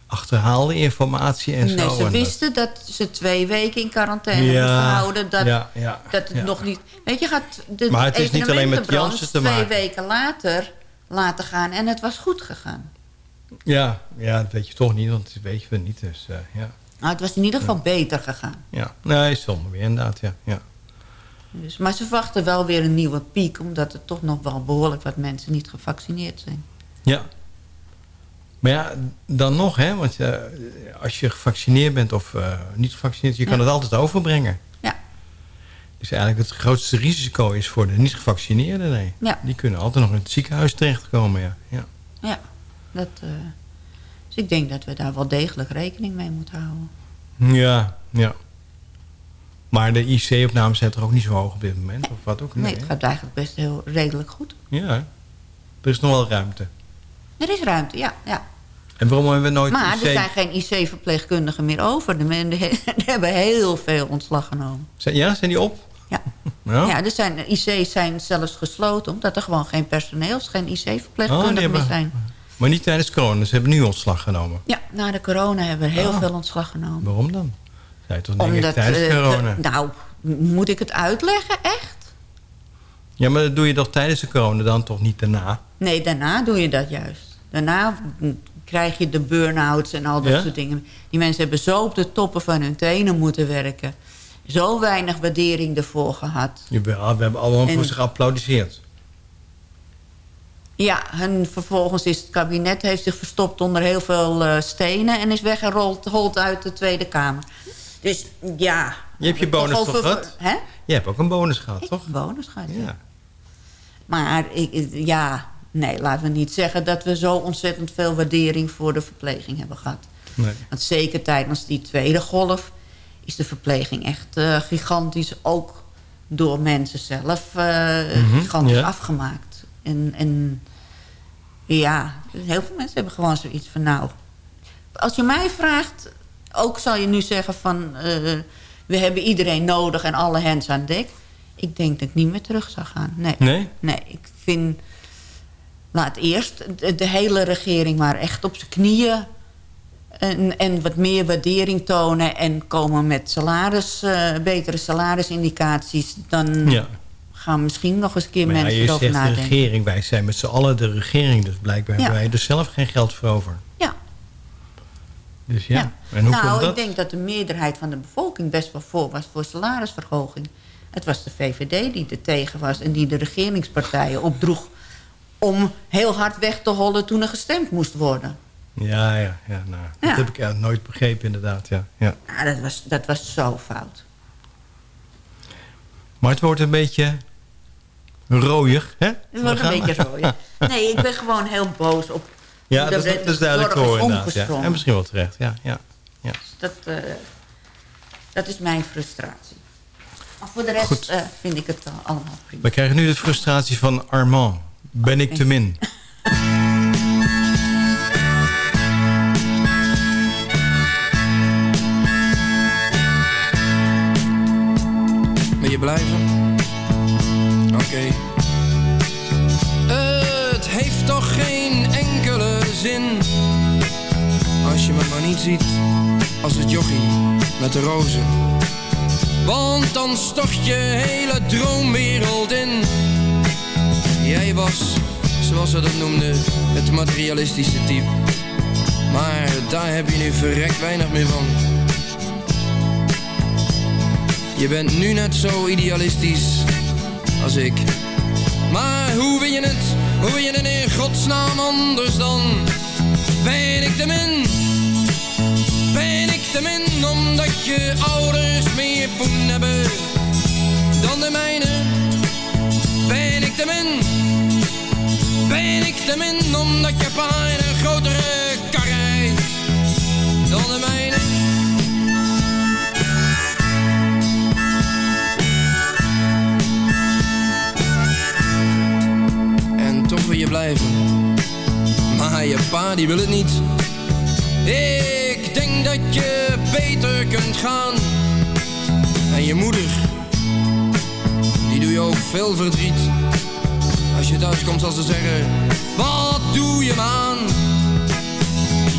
achterhaalde informatie en zo. nee, ze en wisten dat ze twee weken in quarantaine Ja, moesten houden. Dat, ja, ja, dat het nog niet... Weet je, gaat de Maar het is niet alleen met Janssen te twee maken. weken later laten gaan en het was goed gegaan. ja, ja, dat weet je toch niet, want dat weten we niet. Dus, eh, ja. Nou, het was in ieder geval beter gegaan. ja. Nee, zonder weer inderdaad, ja. ja. Dus, maar ze verwachten wel weer een nieuwe piek... omdat er toch nog wel behoorlijk wat mensen niet gevaccineerd zijn. Ja. Maar ja, dan nog, hè, want eh, als je gevaccineerd bent of eh, niet gevaccineerd, je kan het altijd overbrengen. Ja. Dus eigenlijk het grootste risico is voor de niet gevaccineerden, nee. Ja. Die kunnen altijd nog in het ziekenhuis terechtkomen, ja. ja. Ja, dat, eh, dus ik denk dat we daar wel degelijk rekening mee moeten houden. Ja, ja. Maar de IC-opnames zijn er ook niet zo hoog op dit moment, of wat ook? Nee, het gaat eigenlijk best heel redelijk goed. Ja, er is nog wel ruimte. Er is ruimte, ja. ja. En waarom hebben we nooit Maar IC... er zijn geen IC-verpleegkundigen meer over. De men- *laughs* die hebben heel veel ontslag genomen. Zijn- Ja, zijn die op? Ja. *laughs* Ja? Ja, er zijn, IC's zijn zelfs gesloten... omdat er gewoon geen personeel is, geen Oh, IC-verpleegkundigen die meer zijn. Maar niet tijdens corona, ze hebben nu ontslag genomen. Ja, na de corona hebben we heel Oh. veel ontslag genomen. Waarom dan? Zij toch ik tijdens eh, corona? de- nou, moet ik het uitleggen, echt? Ja, maar dat doe je toch tijdens de corona dan, toch niet daarna? Nee, daarna doe je dat juist. Daarna krijg je de burn-outs en al dat Ja? soort dingen. Die mensen hebben zo op de toppen van hun tenen moeten werken. Zo weinig waardering ervoor gehad. We hebben allemaal voor zich geapplaudisseerd. Ja, en vervolgens is het kabinet heeft zich verstopt onder heel veel eh, stenen... en is weggerold gerold uit de Tweede Kamer. Dus ja... Je hebt je bonus toch gehad? Hè? Je hebt ook een bonus gehad, Ik toch? een bonus gehad, ja. Ja. Maar ik- ja, nee, laten we niet zeggen... dat we zo ontzettend veel waardering voor de verpleging hebben gehad. Nee. Want zeker tijdens die tweede golf is de verpleging echt eh, gigantisch. Ook door mensen zelf eh, Mhm, gigantisch afgemaakt. En, en ja, heel veel mensen hebben gewoon zoiets van... nou, als je mij vraagt... ook zal je nu zeggen van... eh, we hebben iedereen nodig en alle hens aan dek. Ik denk dat ik niet meer terug zou gaan. Nee. Nee? Nee, ik vind... Laat eerst de, de hele regering maar echt op zijn knieën... En, en wat meer waardering tonen... en komen met salaris, eh, betere salarisindicaties... dan Ja. gaan misschien nog eens een keer Maar ja, mensen je erover zegt de nadenken. regering, wij zijn met z'n allen de regering. Dus blijkbaar Ja. hebben wij er zelf geen geld voor over. Ja. Dus ja, Ja. en hoe nou, komt dat? ik denk dat de meerderheid van de bevolking best wel voor was voor salarisverhoging. Het was de VVD die er tegen was en die de regeringspartijen opdroeg om heel hard weg te hollen toen er gestemd moest worden. Ja, ja, ja, nou, Ja. dat heb ik eigenlijk nooit begrepen inderdaad. Ja, ja. Nou, dat, was, dat was zo fout. Maar het wordt een beetje rooier, hè? Het wordt een beetje rooien. *laughs* Nee, ik ben gewoon heel boos op Ja, dat, is- de dat is duidelijk is inderdaad. Ja. En misschien wel terecht, ja. ja, ja. Dat, eh, dat is mijn frustratie. Maar voor de rest eh, vind ik het allemaal prima. We krijgen nu de frustratie van Armand. Ben ik te min? *laughs* Wil je blijven? Oké. Het heeft toch geen enkele zin Als je me maar niet ziet Als het jochie met de rozen Want dan stort je hele droomwereld in zoals ze dat noemden, het materialistische type Maar daar heb je nu verrekt weinig meer van je bent nu net zo idealistisch als ik. Maar hoe wil je het? Hoe wil je het in godsnaam anders dan? Ben ik te min? Ben ik te min omdat je ouders meer poen hebben dan de mijne? Ben ik te min? Te min omdat je pa in een grotere kar dan de mijne. En toch wil je blijven, maar je pa die wil het niet. Ik denk dat je beter kunt gaan. En je moeder, die doe je ook veel verdriet. Als je thuis komt zal ze zeggen, wat doe je man?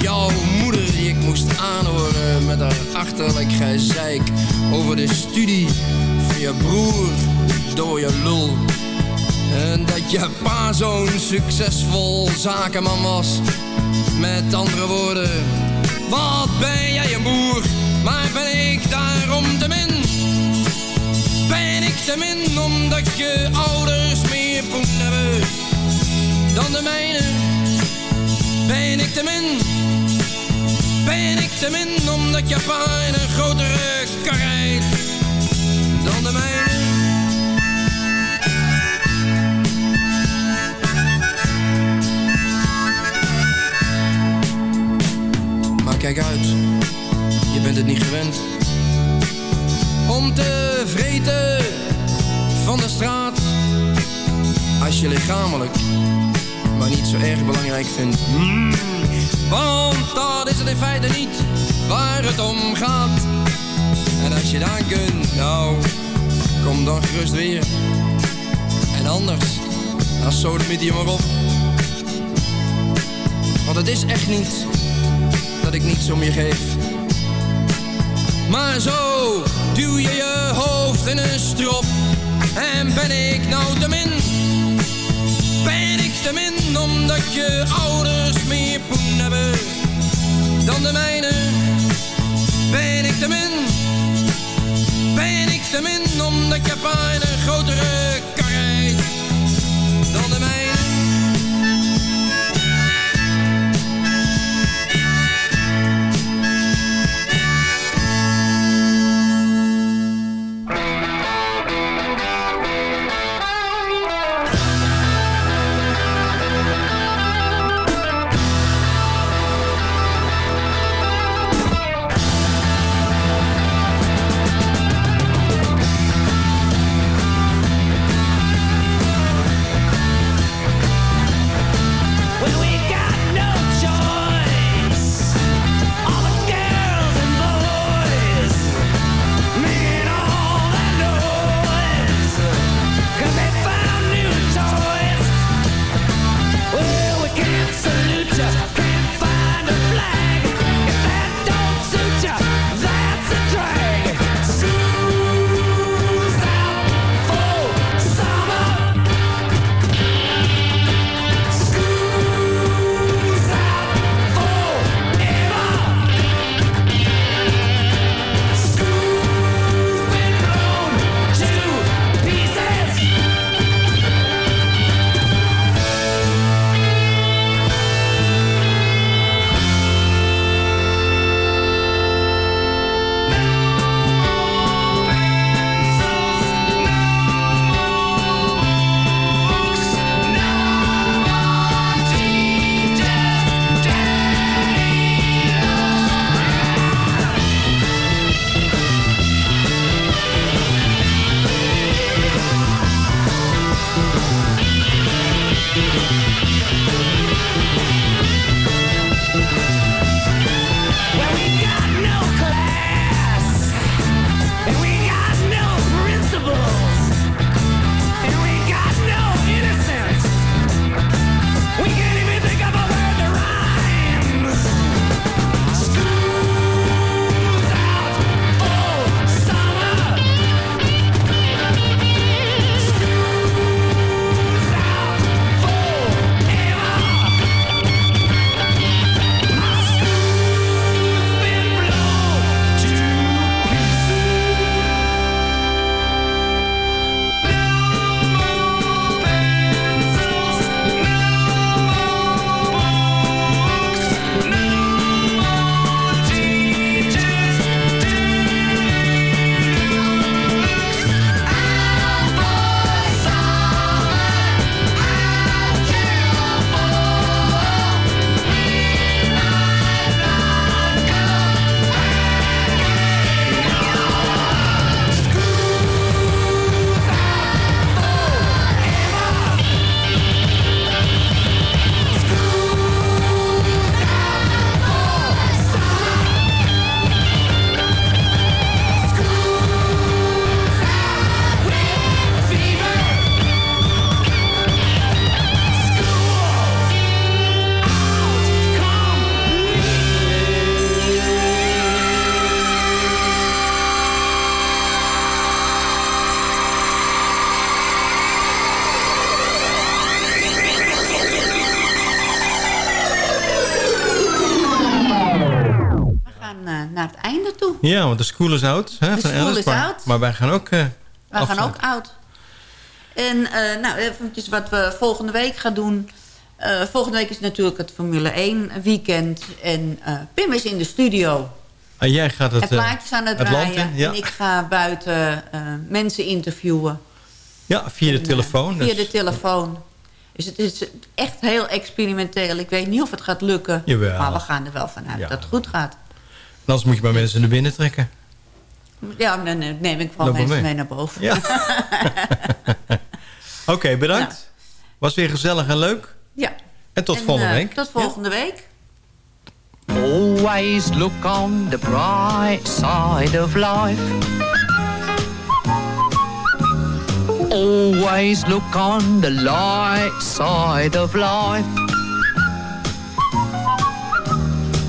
Jouw moeder die ik moest aanhoren met haar achterlijk gezeik over de studie van je broer door je lul. En dat je pa zo'n succesvol zakenman was. Met andere woorden, wat ben jij een boer, maar ben ik daarom te min? Ben ik te min omdat je ouders meer dan de mijne? Ben ik te min? Ben ik te min omdat je pa in een grotere kar rijdt dan de mijne? Maar kijk uit, je bent het niet gewend om te vreten van de straat. Als je lichamelijk maar niet zo erg belangrijk vindt. Mm, want dat is het in feite niet waar het om gaat. En als je dan kunt, nou, kom dan gerust weer. En anders, dan sodemiet je maar op. Want het is echt niet dat ik niets om je geef. Maar zo duw je je hoofd in een strop. En ben ik nou te min? Ben ik te min omdat je ouders meer poen hebben dan de mijne? Ben ik te min? Ben ik te min omdat je een grotere Ja, want de school is out. Hè, De van school Alice, is maar, out. Maar wij gaan ook eh We gaan ook oud. En eh, nou, eventjes wat we volgende week gaan doen. Eh, volgende week is natuurlijk het Formule 1 weekend. En Pim is in de studio. En jij gaat het, en plaatjes aan het draaien. ja. En ik ga buiten mensen interviewen. Ja, via de En, telefoon. Via dus- de telefoon. Dus het is echt heel experimenteel. Ik weet niet of het gaat lukken. Jawel. Maar we gaan er wel vanuit Ja. dat het goed gaat. Anders moet je maar mensen naar binnen trekken. Ja, dan eh, neem ik wel Loop mensen mee. mee naar boven. Ja. *laughs* Oké, bedankt. Was weer gezellig en leuk. Ja. En tot En, volgende eh, week. Tot volgende week. Always look on the bright side of life. Always look on the light side of life.